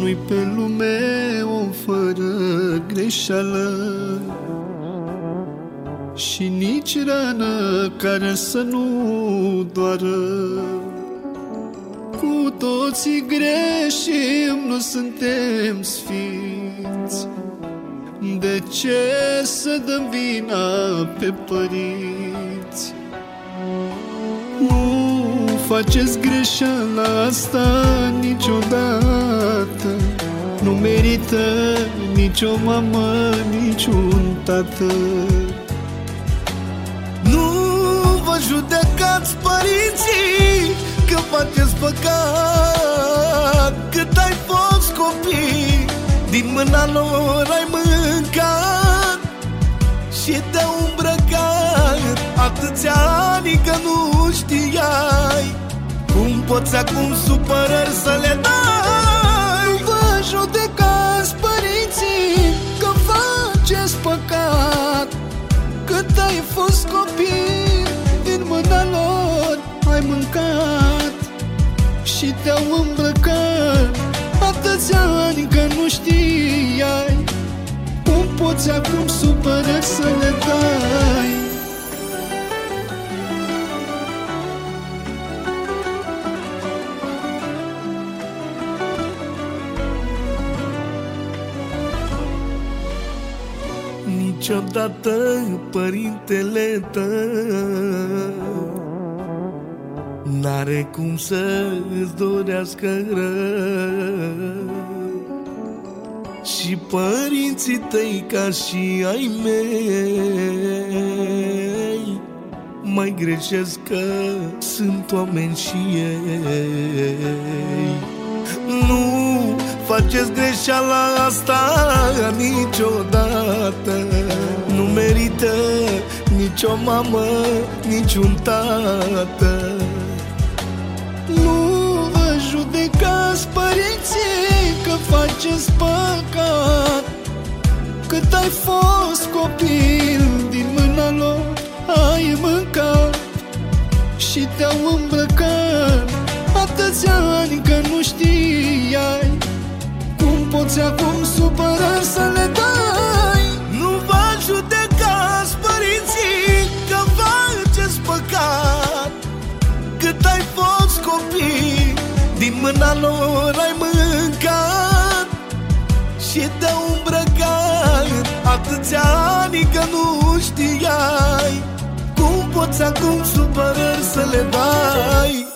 Nu-i pe lume o fără greșeală Și nici rană care să nu doară. Cu toții greșim, nu suntem sfinți. De ce să dăm vina pe părinți? Nu faceți greșeala asta niciodată. Nu merită nicio mamă, niciun tată. Nu vă judecați părinții Că faceți păcat. Cât ai fost copii Din mâna lor ai mâncat. Și te-au îmbrăcat Atâția ani că nu știai. Cum poți acum supărări să le dai îmbrăcat Atâția ani că nu știai Cum poți acum supărări să le dai. Niciodată părintele tău N-are cum să îți dorească rău. Și părinții tăi ca și ai mei Mai greșesc că sunt oameni și ei. Nu faceți greșeala asta niciodată. Nu merită nicio mamă, niciun tată Că faceți păcat? Cât ai fost copil Din mâna lor ai mâncat Și te-au îmbrăcat. Atâția ani că nu știai Cum poți acum supărări să le dai. Nu vă judecați părinții Că faceți păcat. Cât ai fost copii Din mâna lor ai mâncat Și te-au îmbrăcat Atâția ani că nu știai. Cum poți acum supărări să le dai